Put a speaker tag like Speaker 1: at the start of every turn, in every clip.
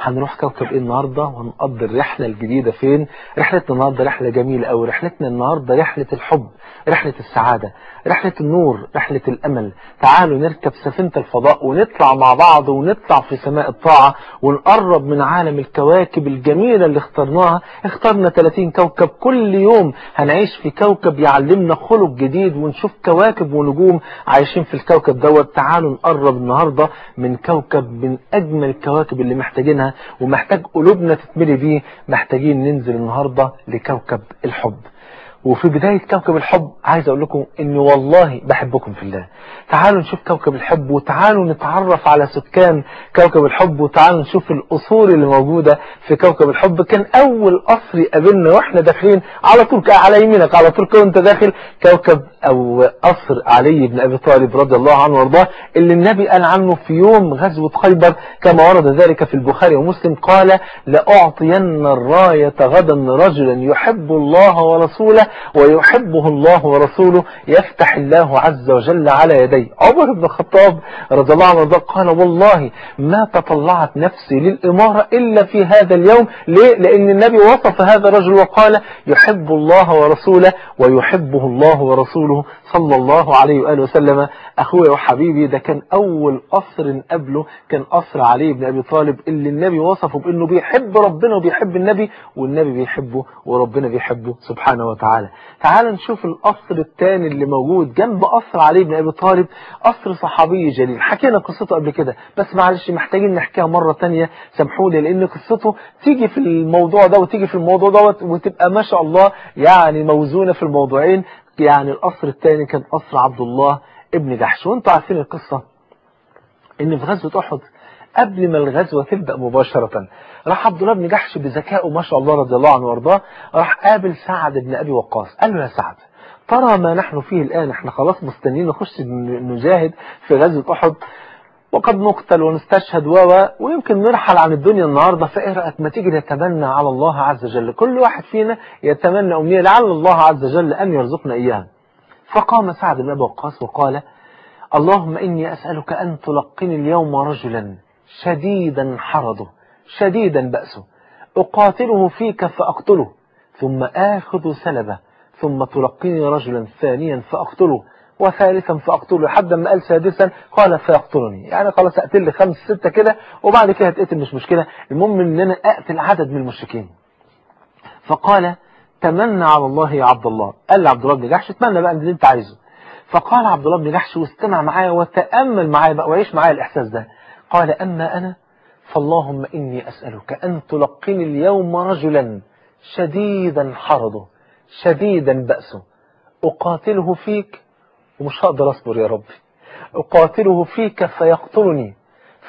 Speaker 1: هنروح كوكب إيه النهاردة ونقضي الرحلة الجديدة فين؟ رحلتنا النهاردة رحلة جميلة أو رحلتنا النهاردة رحلة الحب رحلة السعادة رحلة النور رحلة الأمل. تعالوا نركب سفينة الفضاء ونطلع مع بعض ونطلع في سماء الطاعة ونقرب من عالم الكواكب الجميلة اللي اخترناها. اخترنا 30 كوكب كل يوم. هنعيش في كوكب يعلمنا خلق جديد ونشوف كواكب ونجوم عايشين في الكوكب دوت. تعالوا نقرب النهاردة من كوكب من أجمل الكواكب اللي محتاجينها. ومحتاج قلوبنا تتملي بيه محتاجين ننزل النهاردة لكوكب الحب. وفي بداية كوكب الحب عايز أقول لكم ان والله بحبكم في الله. تعالوا نشوف كوكب الحب وتعالوا نتعرف على سكان كوكب الحب وتعالوا نشوف القصور اللي موجودة في كوكب الحب. كان أول قصر يقابلنا وإحنا داخلين على طول على يمينك على طول كنت داخل كوكب أو قصر علي بن أبي طالب رضي الله عنه وأرضاه اللي النبي قال عنه في يوم غزوة خيبر كما ورد ذلك في البخاري ومسلم قال لأعطين الراية غدا رجلا يحب الله ورسوله ويحبه الله ورسوله يفتح الله عز وجل على يديه عمر بن الخطاب رضي الله عنه قال والله ما تطلعت نفسي للإمارة إلا في هذا اليوم ليه؟ لأن النبي وصف هذا الرجل وقال يحب الله ورسوله ويحبه الله ورسوله صلى الله عليه وآله وسلم أخويا وحبيبي ده كان أول قصر نقابله كان قصر علي بن أبي طالب اللي النبي وصفه بأنه بيحب ربنا وبيحب النبي والنبي بيحبه وربنا بيحبه سبحانه وتعالى. تعال نشوف القصر الثاني اللي موجود جنب قصر علي بن أبي طالب قصر صحابي جليل. حكينا قصته قبل كده بس معلش محتاجين نحكيها مرة تانية سامحوني لأن قصته تيجي في الموضوع ده وتيجي في الموضوع دوت وتبقى ما شاء الله يعني موزونة في الموضوعين. يعني القصر الثاني كان قصر عبد الله ابن جحش. وانتوا عارفين القصة؟ إن في غزوة أحد قبل ما الغزوة تبدأ مباشرة راح عبد الله بن جحش بذكائه ما شاء الله رضي الله عنه وأرضاه راح قابل سعد بن أبي وقاص. قال له يا سعد ترى ما نحن فيه الآن إحنا خلاص مستنيين نخش نجاهد في غزوة أحد. وقد نقتل ونستشهد و ويمكن نرحل عن الدنيا النهاردة فإيه رأيك؟ ما تيجي نتمنى على الله عز وجل. كل واحد فينا يتمنى أمنية لعل الله عز وجل أن يرزقنا إياها فقام سعد بن أبي وقاص وقال اللهم إني أسألك أن تلقني اليوم رجلا شديدا حرضه شديدا بأسه. أقاتله فيك فأقتله ثم آخذ سلبه ثم تلقيني رجلا ثانيا فأقتله. وثالثا فأقتله لحد ما قال سادسا قال فيقتلني يعني خلاص أقتل لي خمس ستة كده وبعد كده هتقتل مش مشكلة. المهم إن أنا أقتل عدد من المشركين. فقال تمنى على الله يا عبد الله. قال لعبد الله بن جحش اتمنى بقى اللي أنت عايزه. فقال عبد الله بن جحش واستمع معايا وتأمل معايا بقى وعيش معايا الإحساس ده. قال أما أنا فاللهم إني أسألك أن تلقني اليوم رجلا شديدا حرضه شديدا بأسه. أقاتله فيك ومش هقدر أصبر يا ربي. أقاتله فيك فيقتلني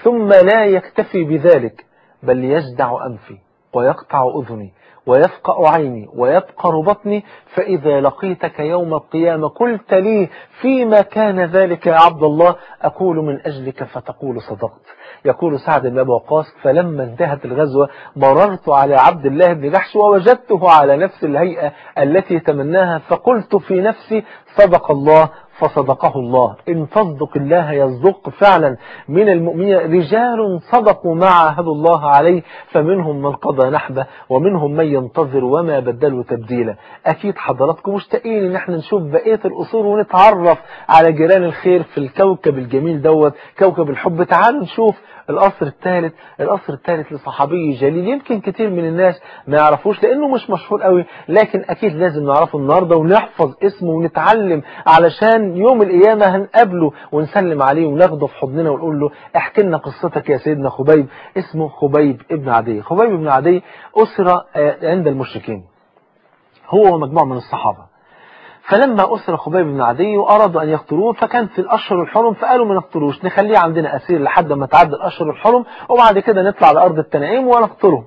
Speaker 1: ثم لا يكتفي بذلك بل يجدع أنفي ويقطع أذني ويفقأ عيني ويبقر بطني فإذا لقيتك يوم القيامة قلت لي فيما كان ذلك يا عبد الله أقول من أجلك فتقول صدقت. يقول سعد بن أبي وقاص فلما انتهت الغزوة مررت على عبد الله بن جحش ووجدته على نفس الهيئة التي تمناها فقلت في نفسي صدق الله فصدقه الله. إن تصدق الله يصدق فعلا. من المؤمنين رجال صدقوا ما عاهدوا الله عليه فمنهم من قضى نحبه ومنهم من ينتظر وما بدلوا تبديلا. أكيد حضراتكم مشتاقين إن إحنا نشوف بقية الأصول ونتعرف على جيران الخير في الكوكب الجميل دوت كوكب الحب. تعالوا نشوف القصر الثالث القصر الثالث لصحابي جليل. يمكن كتير من الناس ما يعرفوش لأنه مش مشهور قوي لكن أكيد لازم نعرفه النهاردة ونحفظ اسمه ونتعلم علشان يوم القيامة هنقابله ونسلم عليه وناخده في حضننا ونقول له احكي لنا قصتك يا سيدنا خبيب. اسمه خبيب ابن عدي. خبيب ابن عدي أسر عند المشركين. هو ومجموعة من الصحابة. فلما أسر خبيب بن عدي وأرادوا أن يقتلوه فكان في الأشهر الحرم فقالوا ما نقتلوش نخليه عندنا أسير لحد ما تعدى الأشهر الحرم وبعد كده نطلع لأرض التنعيم ونقتله.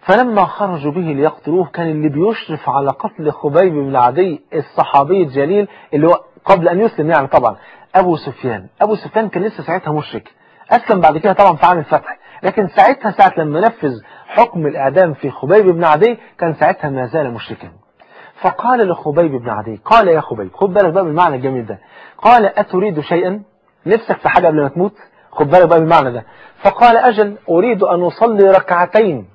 Speaker 1: فلما خرجوا به ليقتلوه كان اللي بيشرف على قتل خبيب بن عدي الصحابي الجليل اللي هو قبل أن يسلم يعني طبعا. أبو سفيان. أبو سفيان كان لسه ساعتها مشرك. أسلم بعد كده طبعا في عام الفتح. لكن ساعتها ساعة لما نفذ حكم الإعدام في خبيب بن عدي كان ساعتها ما زال مشركا. فقال لخبيب بن عدي قال يا خبيب خد بالك بقى بالمعنى الجميل ده. قال أتريد شيئا؟ نفسك في حاجة قبل ما تموت؟ خد بالك بقى بالمعنى ده. فقال أجل أريد أن أصلي ركعتين.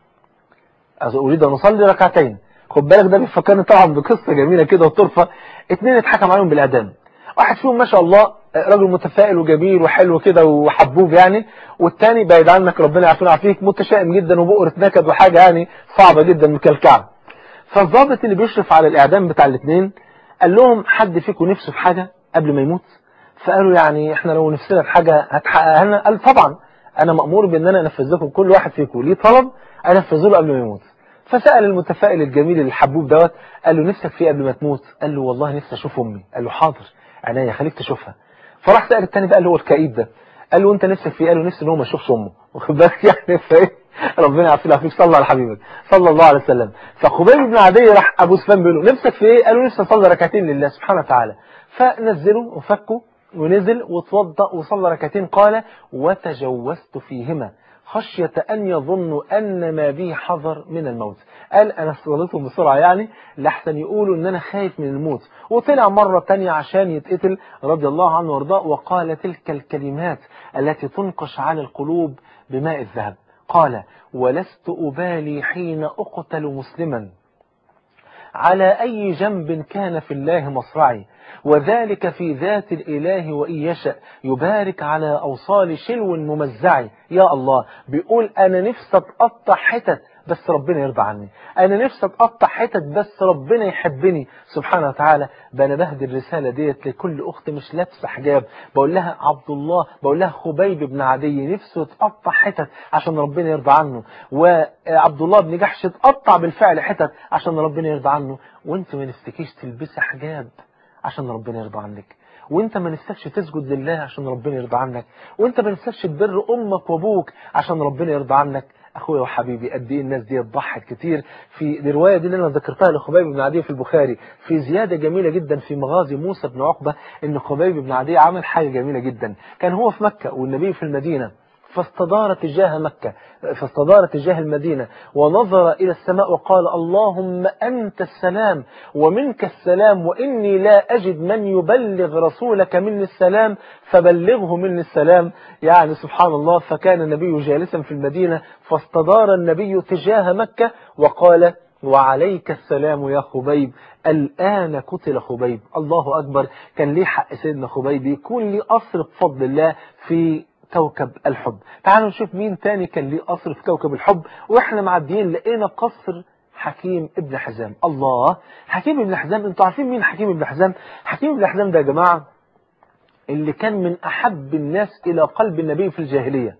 Speaker 1: أريد أن أصلي ركعتين. خد بالك ده بيفكرني طبعا بقصة جميلة كده وطرفة. اتنين اتحكم عليهم بالإعدام. واحد فيهم ما شاء الله. راجل متفائل وجميل وحلو كده وحبوب يعني. والتاني بعيد عنك ربنا يعافينا ويعافيك. متشائم جدا وبؤرة نكد وحاجة يعني صعبة جدا مكلكعة فالضابط اللي بيشرف على الإعدام بتاع الاثنين قال لهم حد فيكم نفسه في حاجة قبل ما يموت؟ فقالوا يعني إحنا لو نفسنا في حاجة هتحققها لنا. قال طبعا أنا مأمور بإن أنا أنفذ لكم كل واحد فيكم ليه طلب أنفذه له قبل ما يموت. فسأل المتفائل الجميل الحبوب دوت قال له نفسك في قبل ما تموت؟ قال له والله نفسي أشوف أمي. قال له حاضر. عينيا خليك تشوفها. فراح سأل التاني بقى اللي هو الكئيب ده. قال له أنت نفسك في قال له نفسي إن هو ما يشوفش أمه. واخد بالك يعني فايه ربنا يعافينا فيك صلى على حبيبك. صلى الله عليه وسلم. فخبيب بن عدي راح أبو سفيان بيقول له نفسك في إيه؟ قال له نفسي أصلي ركعتين لله سبحانه وتعالى. فنزلوا وفكوا ونزل وتوضأ وصلى ركعتين. قال وتجوزت فيهما خشية أن يظنوا أن ما بي حذر من الموت. قال أنا صليتهم بسرعة يعني لحسن يقولوا أن أنا خايف من الموت. وطلع مرة تانية عشان يتقتل رضي الله عنه وأرضاه وقال تلك الكلمات التي تنقش على القلوب بماء الذهب. قال ولست أبالي حين أقتل مسلما. على أي جنب كان في الله مصرعي. وذلك في ذات الإله وإن يشأ. يبارك على أوصال شلو ممزعي. يا الله بيقول أنا نفسي أتقطع حتت بس ربنا يرضى عني. أنا نفسي أتقطع حتت بس ربنا يحبني. سبحانه وتعالى بأنا بهدي الرسالة ديت لكل أخت مش لابسة حجاب. بقول لها عبد الله بقول لها خبيب بن عدي نفسه يتقطع حتت عشان ربنا يرضى عنه. وعبد الله بن جحش اتقطع بالفعل حتت عشان ربنا يرضى عنه. وانت ما نفتكيش تلبسي حجاب عشان ربنا يرضى عنك. وانت ما نفسكش تسجد لله عشان ربنا يرضى عنك. وانت ما نفسكش تبر أمك وأبوك عشان ربنا يرضى عنك. اخويا وحبيبي قد إيه الناس دي ضحت كتير. في الروايه دي اللي أنا ذكرتها لخبيب بن عدي في البخاري في زيادة جميلة جدا في مغازي موسى بن عقبة إن خبيب بن عدي عمل حاجة جميلة جدا. كان هو في مكة والنبي في المدينة. فاستدار تجاه مكة فاستدار تجاه المدينة ونظر إلى السماء وقال اللهم أنت السلام ومنك السلام وإني لا أجد من يبلغ رسولك مني السلام فبلغه مني السلام. يعني سبحان الله فكان النبي جالسا في المدينة فاستدار النبي تجاه مكة وقال وعليك السلام يا خبيب الآن قتل خبيب. الله أكبر كان ليه حق سيدنا خبيب يكون ليه أصر بفضل الله في كوكب الحب. تعالوا نشوف مين تاني كان ليه قصر في كوكب الحب. وإحنا معديين لقينا قصر حكيم ابن حزام. الله حكيم ابن حزام أنتوا عارفين مين حكيم ابن حزام؟ حكيم ابن حزام ده يا جماعة اللي كان من أحب الناس إلى قلب النبي في الجاهلية.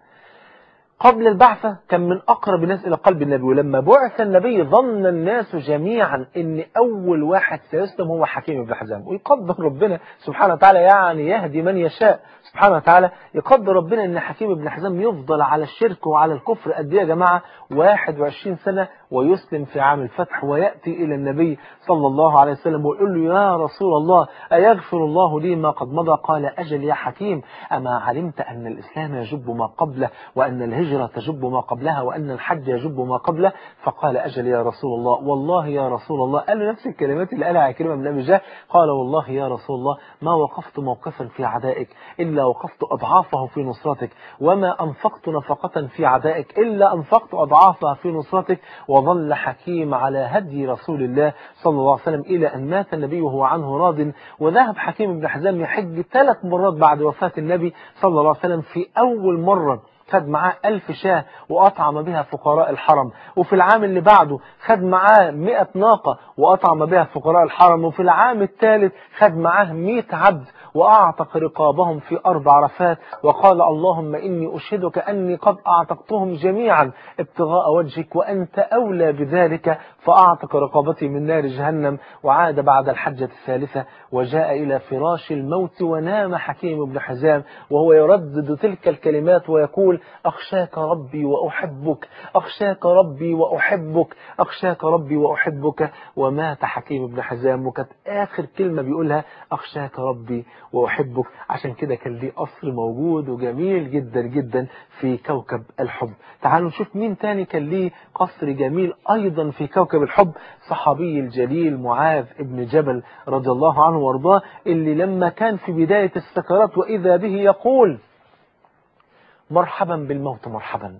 Speaker 1: قبل البعثة كان من أقرب الناس إلى قلب النبي. ولما بعث النبي ظن الناس جميعا أن أول واحد سيسلم هو حكيم بن حزام. ويقدر ربنا سبحانه وتعالى يعني يهدي من يشاء سبحانه وتعالى. يقدر ربنا أن حكيم بن حزام يفضل على الشرك وعلى الكفر. قد يا جماعة؟ 21 سنة ويسلم في عام الفتح ويأتي إلى النبي صلى الله عليه وسلم ويقول له يا رسول الله أيغفر الله لي ما قد مضى؟ قال أجل يا حكيم أما علمت أن الإسلام يجب ما قبله وأن الهجرة تجب ما قبلها وأن الحج يجب ما قبله. فقال أجل يا رسول الله والله يا رسول الله قال نفس الكلمات اللي قالها كلمة من أبي جاه قال والله يا رسول الله ما وقفت موقفا في عدائك إلا وقفت أضعافه في نصرتك وما أنفقت نفقة في عدائك إلا أنفقت أضعافها في نصرتك. وظل حكيم على هدي رسول الله صلى الله عليه وسلم إلى أن مات النبي وهو عنه راض. وذهب حكيم بن حزام يحج ثلاث مرات بعد وفاة النبي صلى الله عليه وسلم في أول مرة. خد معاه ألف شاه وأطعم بها فقراء الحرم. وفي العام اللي بعده خد معاه مئة ناقة وأطعم بها فقراء الحرم. وفي العام الثالث خد معاه مئة عبد وأعتق رقابهم في أرض عرفات. وقال اللهم إني أشهدك أني قد أعتقتهم جميعا ابتغاء وجهك وأنت أولى بذلك. فأعتق رقابتي من نار جهنم. وعاد بعد الحجة الثالثة وجاء إلى فراش الموت ونام حكيم بن حزام. وهو يردد تلك الكلمات ويقول أخشاك ربي وأحبك. أخشاك ربي وأحبك. أخشاك ربي وأحبك. ومات حكيم بن حزام. وكانت آخر كلمة بيقولها أخشاك ربي وأحبك. عشان كده كان ليه قصر موجود وجميل جدا جدا في كوكب الحب. تعالوا نشوف مين تاني كان ليه قصر جميل أيضا في كوكب الحب. صحابي الجليل معاذ ابن جبل رضي الله عنه وأرضاه اللي لما كان في بداية السكرات وإذا به يقول مرحبا بالموت مرحبا.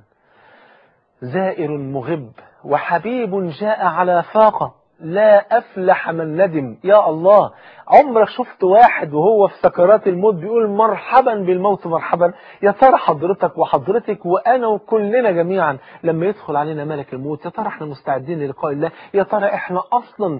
Speaker 1: زائر مغب وحبيب جاء على فاقة. لا أفلح من ندم. يا الله عمرك شفت واحد وهو في سكرات الموت بيقول مرحبا بالموت مرحبا. يا ترى حضرتك وحضرتك وأنا وكلنا جميعا لما يدخل علينا ملك الموت يا ترى إحنا مستعدين للقاء الله؟ يا ترى إحنا أصلا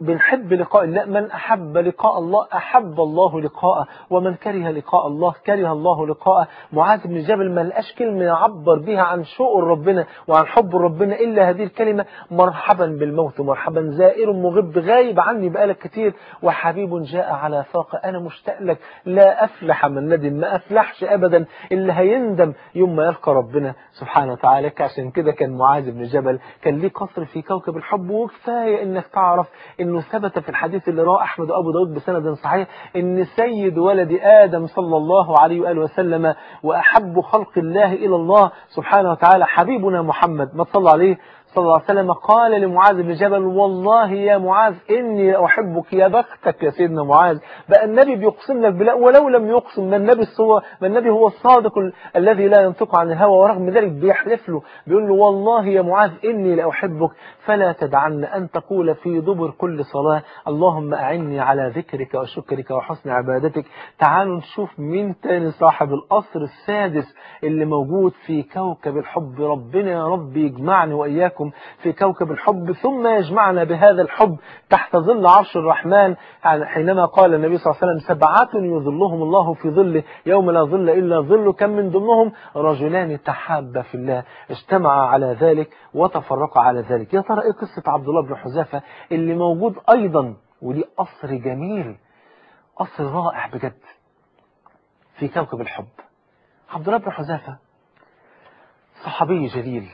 Speaker 1: بنحب لقاء الله؟ من أحب لقاء الله أحب الله لقاءه. ومن كره لقاء الله كره الله لقاءه. معاذ بن جبل ما لقاش كلمة يعبر بها عن شوق ربنا وعن حب ربنا إلا هذه الكلمة مرحبا بالموت مرحبا. زائر مغب غايب عني بقالك كتير. وحبيب جاء على فاقة أنا مشتاق لك لا أفلح من ندم ما أفلحش أبدا اللي هيندم يوم ما يلقى ربنا. سبحانه وتعالى عشان كده كان معاذ بن جبل كان ليه قصر في كوكب الحب وكفاية إنك تعرف إنه ثبت في الحديث اللي رواه أحمد وأبو داود بسند صحيح إن سيد ولد آدم صلى الله عليه وآله وسلم وأحب خلق الله إلى الله. سبحانه وتعالى حبيبنا محمد ما صلى عليه صلى الله عليه وسلم قال لمعاذ بن جبل والله يا معاذ إني أحبك يا بختك يا سيدنا معاذ. بقى النبي بيقسم لك بالله ولو لم يقسم ما النبي ما النبي هو الصادق الذي لا ينطق عن الهوى ورغم ذلك بيحلف له بيقول له والله يا معاذ إني لأحبك فلا تدعن أن تقول في دبر كل صلاة اللهم أعني على ذكرك وشكرك وحسن عبادتك. تعالوا نشوف مين تاني صاحب القصر السادس اللي موجود في كوكب الحب. ربنا يا رب يجمعني وإياكم في كوكب الحب ثم يجمعنا بهذا الحب تحت ظل عرش الرحمن. حينما قال النبي صلى الله عليه وسلم سبعة يظلهم الله في ظله يوم لا ظل إلا ظله كم من ضمنهم رجلان تحابا في الله. اجتمعا على ذلك وتفرقا على ذلك. يا ترى إيه قصة عبد الله بن حذافة اللي موجود أيضا وليه قصر جميل قصر رائع بجد في كوكب الحب؟ عبد الله بن حذافة صحابي جليل.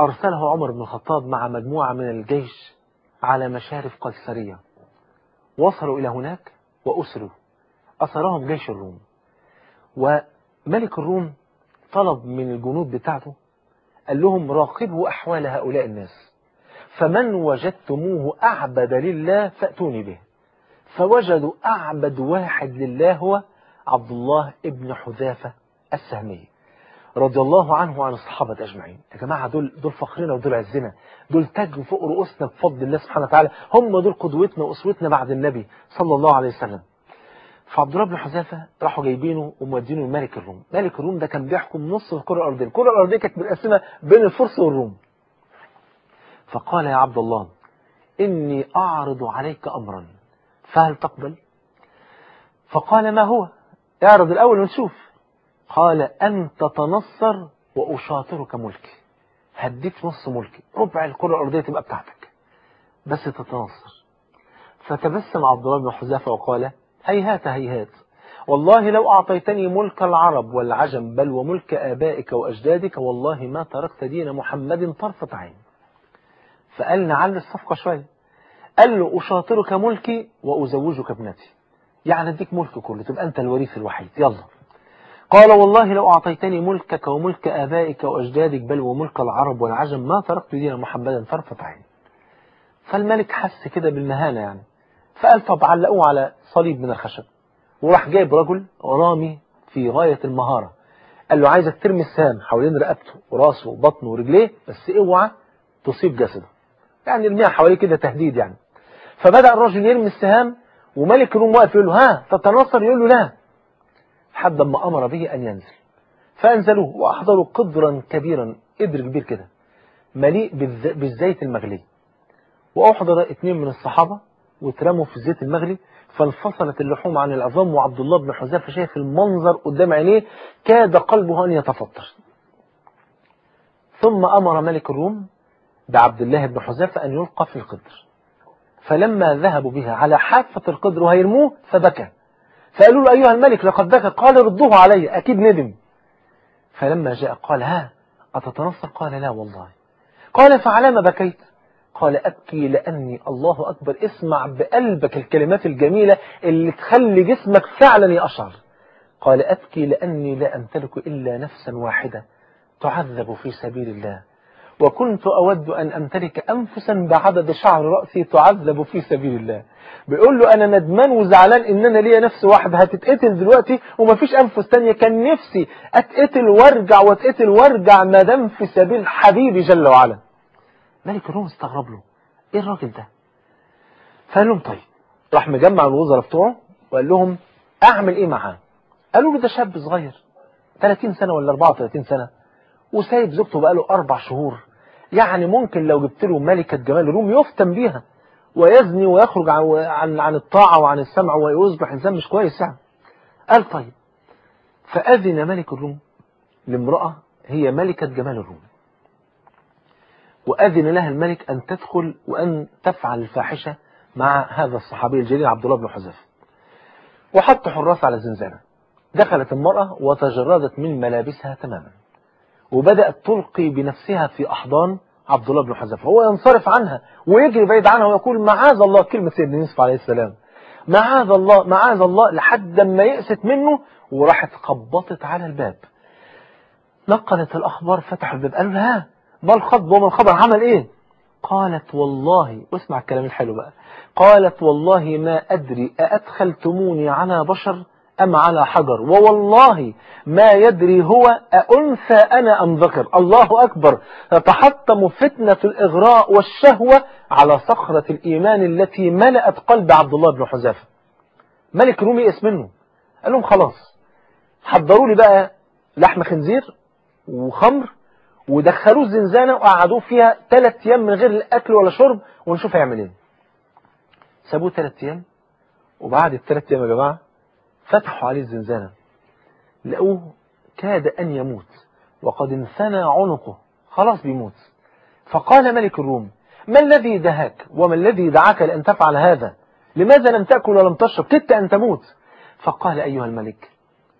Speaker 1: أرسله عمر بن الخطاب مع مجموعة من الجيش على مشارف قيصرية. وصلوا إلى هناك وأسروا. أسرهم جيش الروم. وملك الروم طلب من الجنود بتاعته قال لهم راقبوا أحوال هؤلاء الناس فمن وجدتموه أعبد لله فأتوني به. فوجدوا أعبد واحد لله هو عبد الله ابن حذافة السهمي رضي الله عنه وعن الصحابة أجمعين. يا جماعة دول دول فخرنا ودول عزنا. دول تاج فوق رؤوسنا بفضل الله سبحانه وتعالى. هم دول قدوتنا وأسوتنا بعد النبي صلى الله عليه وسلم. فعبد الله بن حذافة راحوا جايبينه ومودينه لملك الروم. ملك الروم ده كان بيحكم نص الكرة الأرضية. الكرة الأرضية كانت متقسمة بين الفرس والروم. فقال يا عبد الله إني أعرض عليك أمرا فهل تقبل؟ فقال ما هو؟ اعرض الأول ونشوف. قال أن تتنصر وأشاطرك ملكي. هديك نص ملكي. ربع الكرة الأرضية تبقى بتاعتك. بس تتنصر. فتبسم عبد الله بن حذافة وقال هيهات هيهات. والله لو أعطيتني ملك العرب والعجم بل وملك آبائك وأجدادك والله ما تركت دين محمد طرفة عين. فقال نعلي الصفقة شوية. قال له أشاطرك ملكي وأزوجك ابنتي. يعني أديك ملك كله. تبقى أنت الوريث الوحيد. يلا. قال والله لو أعطيتني ملكك وملك آبائك وأجدادك بل وملك العرب والعجم ما تركت دين محمدا طرفة عين. فالملك حس كده بالمهانة يعني. فقال طب علقوه على صليب من الخشب. وراح جايب رجل رامي في غاية المهارة. قال له عايزك ترمي السهام حوالين رقبته وراسه وبطنه ورجليه بس اوعى تصيب جسده. يعني ارميها حواليه كده تهديد يعني. فبدأ الرجل يرمي السهام وملك الروم واقف يقول له ها تتنصر يقول له لا. لحد ما أمر به أن ينزل. فأنزلوه وأحضروا قدرا كبيرا. قدر كبير كده. مليء بالزيت المغلي. وأحضر اثنين من الصحابة واترموا في الزيت المغلي. فانفصلت اللحوم عن العظام. وعبد الله بن حذافة شايف المنظر قدام عينيه. كاد قلبه أن يتفطر. ثم أمر ملك الروم بعبد الله بن حذافة أن يلقى في القدر. فلما ذهبوا بها على حافة القدر وهيرموه فبكى. فقالوا له أيها الملك لقد بكى قال ردوه علي أكيد ندم. فلما جاء قال ها أتتنصر؟ قال لا والله. قال فعلى ما بكيت. قال أبكي لأني الله أكبر. اسمع بقلبك الكلمات الجميلة اللي تخلي جسمك فعلا يأشعر قال أبكي لأني لا أمتلك إلا نفسا واحدة تعذب في سبيل الله. وكنت أود أن أمتلك أنفسا بعدد شعر رأسي تعذب في سبيل الله. بيقول له أنا ندمان وزعلان إن أنا ليا نفس واحدة هتتقتل دلوقتي ومفيش أنفس تانية. كان نفسي أتقتل وارجع واتقتل وارجع ما دام في سبيل حبيبي جل وعلا. ملك الروم استغرب له. إيه الراجل ده؟ فقال لهم طيب. راح مجمع الوزراء بتوعه وقال لهم أعمل إيه معاه؟ قالوا له ده شاب صغير 30 سنة ولا 34 سنة. وسايب زوجته بقاله أربع شهور. يعني ممكن لو جبت له ملكة جمال الروم يفتن بيها ويزني ويخرج عن, عن, الطاعة وعن السمع ويصبح إنسان مش كويس يعني. قال طيب فأذن ملك الروم لامرأة هي ملكة جمال الروم. وأذن لها الملك أن تدخل وأن تفعل الفاحشة مع هذا الصحابي الجليل عبد الله بن حذيفة. وحط حراس على الزنزانة دخلت المرأة وتجردت من ملابسها تماما. وبدأت تلقي بنفسها في أحضان عبد الله بن حذيفه هو ينصرف عنها ويجري بعيد عنها ويقول معاذ الله كلمة سيدنا يوسف عليه السلام. معاذ الله معاذ الله لحد ما يأست منه وراحت خبطت على الباب. نقلت الأخبار فتحوا الباب قالوا لها ما الخطب وما الخبر عمل إيه؟ قالت والله واسمع الكلام الحلو بقى. قالت والله ما أدري أأدخلتموني على بشر أم على حجر. ووالله ما يدري هو أأنثى أنا أم ذكر. الله أكبر. تتحطم فتنة الإغراء والشهوة على صخرة الإيمان التي ملأت قلب عبد الله بن حذافة. ملك رومي يئس منه. قال لهم خلاص حضروا لي بقى لحم خنزير وخمر ودخلوه الزنزانة وقعدوه فيها ثلاث أيام من غير الأكل ولا شرب ونشوف هيعمل إيه. سابوه ثلاث أيام وبعد الثلاث أيام يا جماعة فتحوا عليه الزنزانة. لقوه كاد أن يموت. وقد انثنى عنقه. خلاص بيموت. فقال ملك الروم ما الذي دهاك؟ وما الذي دعاك لأن تفعل هذا؟ لماذا لم تأكل ولم تشرب؟ كدت أن تموت. فقال أيها الملك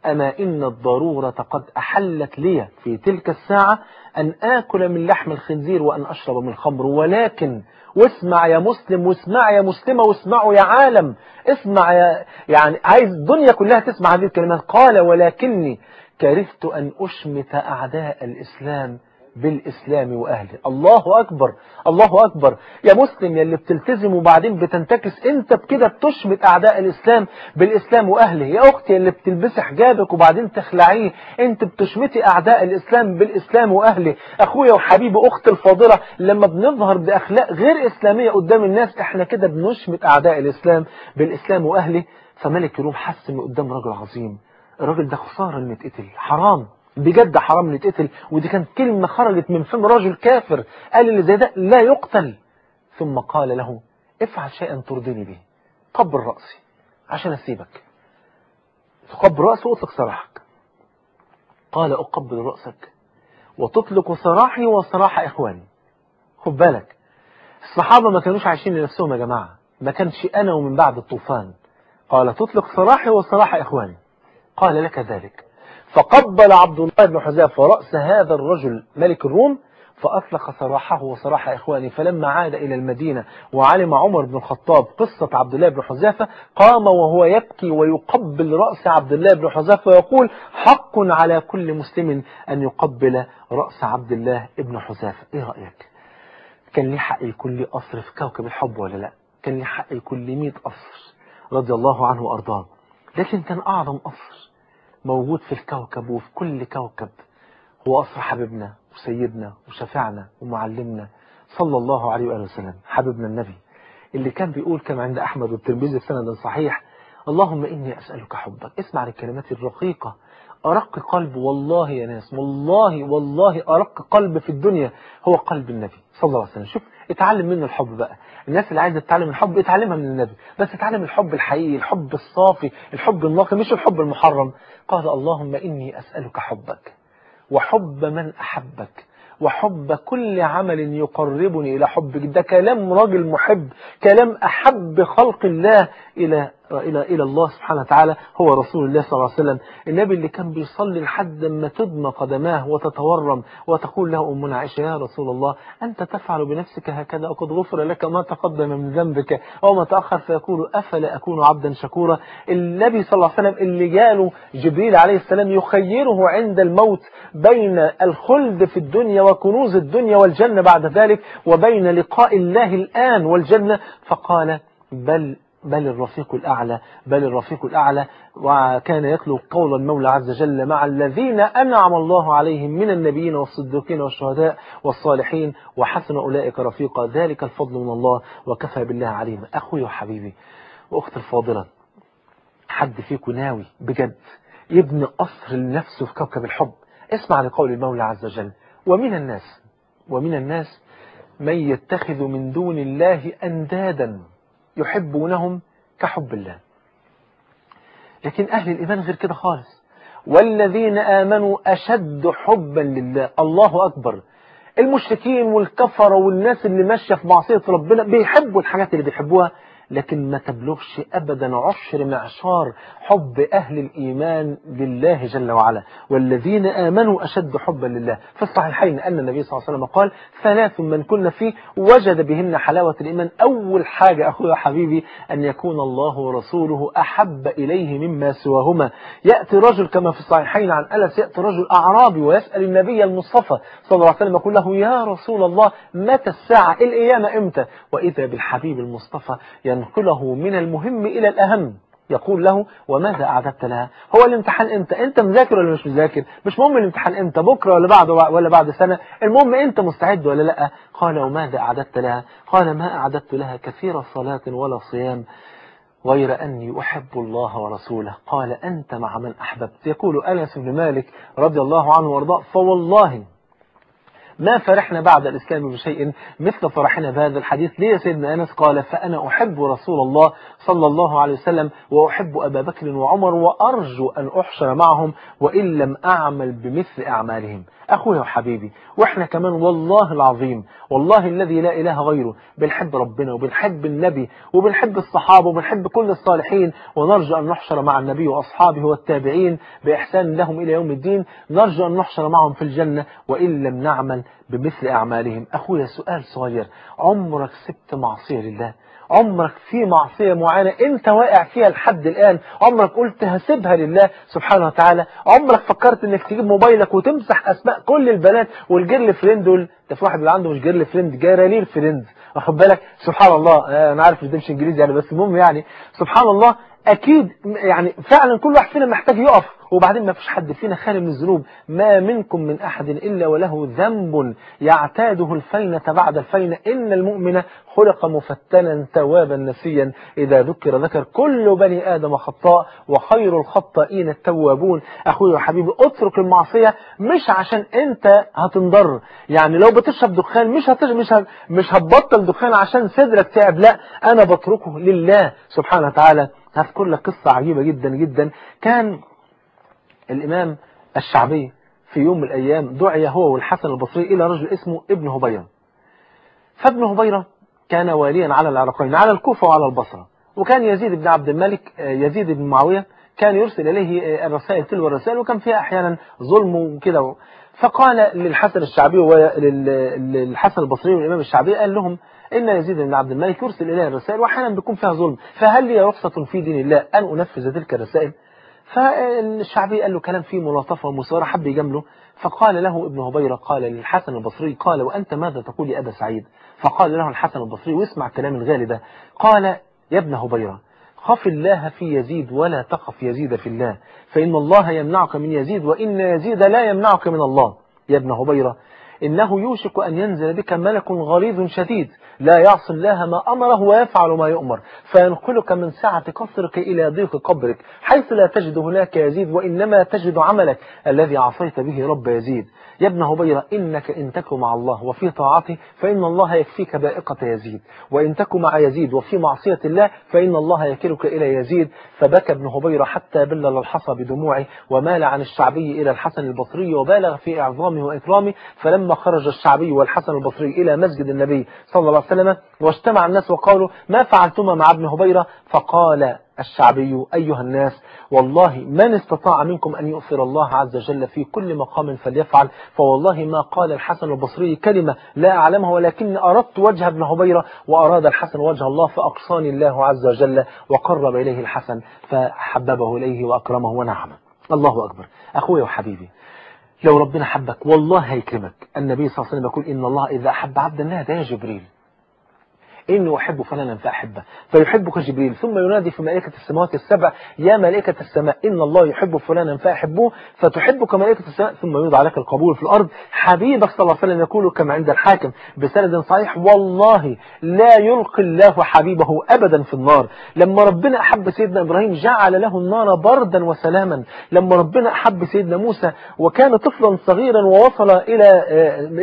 Speaker 1: أما إن الضرورة قد أحلت لي في تلك الساعة أن آكل من لحم الخنزير وأن أشرب من الخمر ولكن واسمع يا مسلم واسمع يا مسلمة واسمعوا يا عالم. اسمع يا يعني عايز الدنيا كلها تسمع هذه الكلمات. قال ولكني كرهت أن أشمت أعداء الإسلام بالإسلام وأهله. الله أكبر الله أكبر. يا مسلم يا اللي بتلتزم وبعدين بتنتكس أنت بكده بتشمت أعداء الإسلام بالإسلام وأهله. يا أختي اللي بتلبسي حجابك وبعدين تخلعيه أنت بتشمتي أعداء الإسلام بالإسلام وأهله. أخويا وحبيبي أخت الفاضلة لما بنظهر بأخلاق غير إسلامية قدام الناس إحنا كده بنشمت أعداء الإسلام بالإسلام وأهله. فملك الروم حس انه قدام راجل عظيم. الراجل ده خسارة إنه يتقتل. حرام. بجد حرام نتقتل. ودي كانت كلمة خرجت من فم رجل كافر. قال اللي زي ده لا يقتل. ثم قال له افعل شيئا ترضيني به. قبل رأسي عشان أسيبك. تقبل رأسه وأطلق سراحك. قال أقبل رأسك وتطلق سراحي وسراح إخواني. خد بالك الصحابة ما كانوش عايشين لنفسهم يا جماعة. ما كانش أنا ومن بعد الطوفان. قال تطلق سراحي وسراح إخواني. قال لك ذلك. فقبل عبد الله بن حذافة رأس هذا الرجل ملك الروم فأطلق سراحه وسراح إخوانه. فلما عاد إلى المدينة وعلم عمر بن الخطاب قصة عبد الله بن حذافة قام وهو يبكي ويقبل رأس عبد الله بن حذافة ويقول حق على كل مسلم أن يقبل رأس عبد الله بن حذافة إيه رأيك؟ كان ليه حق يكون ليه قصر في كوكب الحب ولا لأ؟ كان ليه حق يكون ليه 100 قصر رضي الله عنه وأرضاه. لكن كان أعظم قصر موجود في الكوكب وفي كل كوكب. هو قصر حبيبنا وسيدنا وشفعنا ومعلمنا صلى الله عليه وآله وسلم حبيبنا النبي. اللي كان بيقول كما عند أحمد والترمذي في سند صحيح اللهم إني أسألك حبك. اسمع الكلمات الرقيقة أرق قلب. والله يا ناس والله والله أرق قلب في الدنيا هو قلب النبي صلى الله عليه وسلم. شوف اتعلم منه الحب بقى. الناس اللي عايزة تتعلم الحب اتعلمها من النبي بس اتعلم الحب الحقيقي الحب الصافي الحب النقي مش الحب المحرم. قال اللهم إني أسألك حبك وحب من أحبك وحب كل عمل يقربني إلى حبك. ده كلام راجل محب كلام أحب خلق الله إلى إلى إلى الله سبحانه وتعالى هو رسول الله صلى الله عليه وسلم. النبي اللي كان بيصلي لحد ما تدمى قدماه وتتورم وتقول له أمنا عائشة يا رسول الله أنت تفعل بنفسك هكذا؟ وقد غفر لك ما تقدم من ذنبك أو ما تأخر؟ فيقول أفلا أكون عبدا شكورا؟ النبي صلى الله عليه وسلم اللي جاله جبريل عليه السلام يخيره عند الموت بين الخلد في الدنيا وكنوز الدنيا والجنة بعد ذلك وبين لقاء الله الآن والجنة. فقال بل بل الرفيق الأعلى بل الرفيق الأعلى وكان يتلو قول المولى عز وجل مع الذين أنعم الله عليهم من النبيين والصديقين والشهداء والصالحين وحسن أولئك رفيقا. ذلك الفضل من الله وكفى بالله عليما أخوي وحبيبي وأختي الفاضلة حد فيكم ناوي بجد يبني قصر لنفسه في كوكب الحب. اسمع لقول المولى عز وجل ومن الناس ومن الناس من يتخذ من دون الله أندادا يحبونهم كحب الله. لكن أهل الإيمان غير كده خالص. والذين آمنوا أشد حبا لله. الله أكبر. المشركين والكفر والناس اللي ماشية في معصية ربنا بيحبوا الحاجات اللي بيحبوها. لكن ما تبلغش أبدا عشر معشار حب أهل الإيمان لله جل وعلا. والذين آمنوا أشد حبا لله. في الصحيحين أن النبي صلى الله عليه وسلم قال ثلاث من كن فيه وجد بهن حلاوة الإيمان. أول حاجة أخويا حبيبي أن يكون الله ورسوله أحب إليه مما سواهما. يأتي رجل كما في الصحيحين عن أنس يأتي رجل أعرابي ويسأل النبي المصطفى صلى الله عليه وسلم يقول له يا رسول الله متى الساعة؟ القيامة إمتى؟ وإذا بالحبيب المصطفى ينقله من المهم إلى الأهم. يقول له وماذا أعددت لها؟ هو الامتحان إمتى؟ أنت مذاكر ولا مش مذاكر؟ مش مهم الامتحان إمتى بكرة ولا بعد ولا بعد سنة. المهم أنت مستعد ولا لأ؟ قال وماذا أعددت لها؟ قال ما أعددت لها كثير صلاة ولا صيام. غير أني أحب الله ورسوله. قال أنت مع من أحببت. يقول أنس بن مالك رضي الله عنه وارضاه فوالله ما فرحنا بعد الإسلام بشيء مثل فرحنا بهذا الحديث. ليه سيدنا أنس قال فأنا أحب رسول الله صلى الله عليه وسلم وأحب أبا بكر وعمر وأرجو أن أحشر معهم وإن لم أعمل بمثل أعمالهم. أخويا وحبيبي وإحنا كمان والله العظيم والله الذي لا إله غيره بنحب ربنا وبنحب النبي وبنحب الصحابة وبنحب كل الصالحين ونرجو أن نحشر مع النبي وأصحابه والتابعين بإحسان لهم إلى يوم الدين نرجو أن نحشر معهم في الجنة وإن لم نعمل بمثل أعمالهم. أخويا سؤال صغير عمرك سبت معصية لله؟ عمرك في معصية معينة أنت واقع فيها لحد الآن. عمرك قلت هسيبها لله سبحانه وتعالى. عمرك فكرت إنك تجيب موبايلك وتمسح أسماء كل البنات وال girlfriend دول. ده في واحد اللي عنده مش girlfriend جرالير friend واخد بالك؟ سبحان الله. أنا عارف ما مش إنجليزي يعني بس المهم يعني سبحان الله. أكيد يعني فعلا كل واحد فينا محتاج يقف. وبعدين ما فيش حد فينا خالي من الذنوب. ما منكم من أحد إلا وله ذنب يعتاده الفينة بعد الفينة. إن المؤمن خلق مفتنا توابا نسيا. إذا ذكر ذكر كل بني آدم خطاء وخير الخطائين التوابون. أخوي وحبيبي اترك المعصية مش عشان أنت هتنضر. يعني لو بتشرب دخان مش هتش مش. مش هتبطل دخان عشان صدرك تعب. لا أنا بتركه لله سبحانه وتعالى. هذكر لك قصة عجيبة جدا جدا. كان الإمام الشعبي في يوم من الأيام دعي هو والحسن البصري إلى رجل اسمه ابن هبيرة. فابن هبيرة كان واليا على العراقين على الكوفة وعلى البصرة. وكان يزيد بن عبد الملك يزيد بن معاوية كان يرسل إليه الرسائل تلو الرسائل وكان فيها أحيانا ظلم وكده. فقال للحسن الشعبي وللحسن البصري والإمام الشعبي قال لهم إن يزيد بن عبد الملك يرسل إليه الرسائل وأحيانا بيكون فيها ظلم. فهل لي رخصة في دين الله أن أنفذ تلك الرسائل؟ فالشعبي قال له كلام فيه ملاطفة ومسارة حب يجامله. فقال له ابن هبيرة قال للحسن البصري قال وأنت ماذا تقول يا أبا سعيد؟ فقال له الحسن البصري واسمع كلام الغالي ده. قال يا ابن هبيرة خف الله في يزيد ولا تخف يزيد في الله فإن الله يمنعك من يزيد وإن يزيد لا يمنعك من الله. يا ابن هبيرة إنه يوشك أن ينزل بك ملك غليظ شديد لا يعصي الله ما أمره ويفعل ما يؤمر. فينقلك من سعة قصرك إلى ضيق قبرك حيث لا تجد هناك يزيد وإنما تجد عملك الذي عصيت به رب يزيد. يا ابن هبيرة إنك إن تك مع الله وفي طاعته فإن الله يكفيك بائقة يزيد. وإن تك مع يزيد وفي معصية الله فإن الله يكلك إلى يزيد. فبكى ابن هبيرة حتى بلل الحصى بدموعه ومال عن الشعبي إلى الحسن البصري وبالغ في إعظامه وإكرامه. فلما لما خرج الشعبي والحسن البصري إلى مسجد النبي صلى الله عليه وسلم واجتمع الناس وقالوا ما فعلتما مع ابن هبيرة؟ فقال الشعبي أيها الناس والله من استطاع منكم أن يؤثر الله عز وجل في كل مقام فليفعل فوالله ما قال الحسن البصري كلمة لا أعلمها ولكن أردت وجه ابن هبيرة وأراد الحسن وجه الله فأقصاني الله عز وجل وقرب إليه الحسن فحببه إليه وأكرمه ونعمه الله أكبر. أخوي وحبيبي لو ربنا حبك والله هيكرمك. النبي صلى الله عليه وسلم يقول إن الله إذا أحب عبدا نادى يا جبريل. إني أحب فلانا فأحبه. فيحبك جبريل ثم ينادي في ملائكة السماوات السبع يا ملائكة السماء إن الله يحب فلانا فأحبوه فتحبك ملائكة السماء ثم يوضع لك القبول في الأرض. حبيبك صلى الله عليه وسلم يقول كما عند الحاكم بسند صحيح والله لا يلقي الله حبيبه أبدا في النار. لما ربنا أحب سيدنا إبراهيم جعل له النار بردا وسلاما. لما ربنا أحب سيدنا موسى وكان طفلا صغيرا ووصل إلى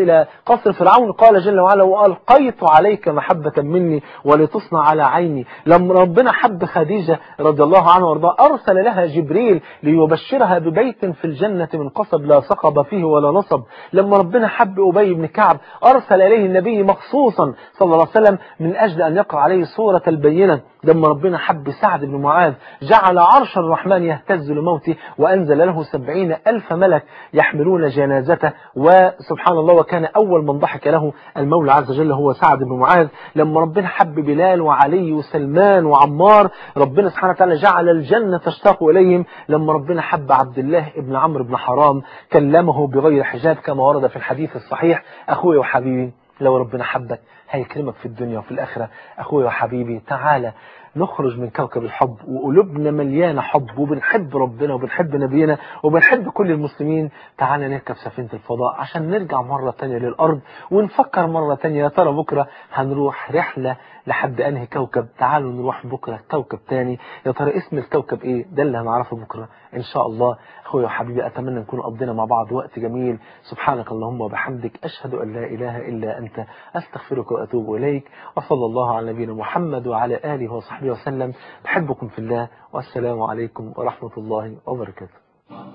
Speaker 1: إلى قصر فرعون قال جل وعلا وألقيت عليك محبة مني ولتصنع على عيني. لما ربنا حب خديجة رضي الله عنها وارضاها أرسل لها جبريل ليبشرها ببيت في الجنة من قصب لا صخب فيه ولا نصب. لما ربنا حب أبي بن كعب أرسل إليه النبي مخصوصا صلى الله عليه وسلم من أجل أن يقرأ عليه سورة البينة. لما ربنا حب سعد بن معاذ جعل عرش الرحمن يهتز لموته وأنزل له سبعين ألف ملك يحملون جنازته وسبحان الله وكان أول من ضحك له المولى عز وجل هو سعد بن معاذ. لما ربنا حب بلال وعلي وسلمان وعمار ربنا سبحانه وتعالى جعل الجنة تشتاق إليهم. لما ربنا حب عبد الله بن عمرو بن حرام كلمه بغير حجاب كما ورد في الحديث الصحيح أخوي وحبيبي لو ربنا حبك هيكرمك في الدنيا وفي الآخرة. أخوي وحبيبي تعالى نخرج من كوكب الحب وقلوبنا مليانة حب وبنحب ربنا وبنحب نبينا وبنحب كل المسلمين. تعالى نركب سفينة الفضاء عشان نرجع مرة تانية للأرض ونفكر مرة تانية. يا ترى بكرة هنروح رحلة لحد أنهي كوكب؟ تعالوا نروح بكرة كوكب تاني. يا ترى اسم الكوكب إيه؟ ده اللي هنعرفه بكرة إن شاء الله. اخويا وحبيبي أتمنى نكون قضينا مع بعض وقت جميل. سبحانك اللهم وبحمدك. أشهد أن لا إله إلا أنت. أستغفرك وأتوب إليك. وصلى الله على نبينا محمد وعلى آله وصحبه وسلم. بحبكم في الله. والسلام عليكم ورحمة الله وبركاته.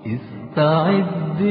Speaker 2: استعد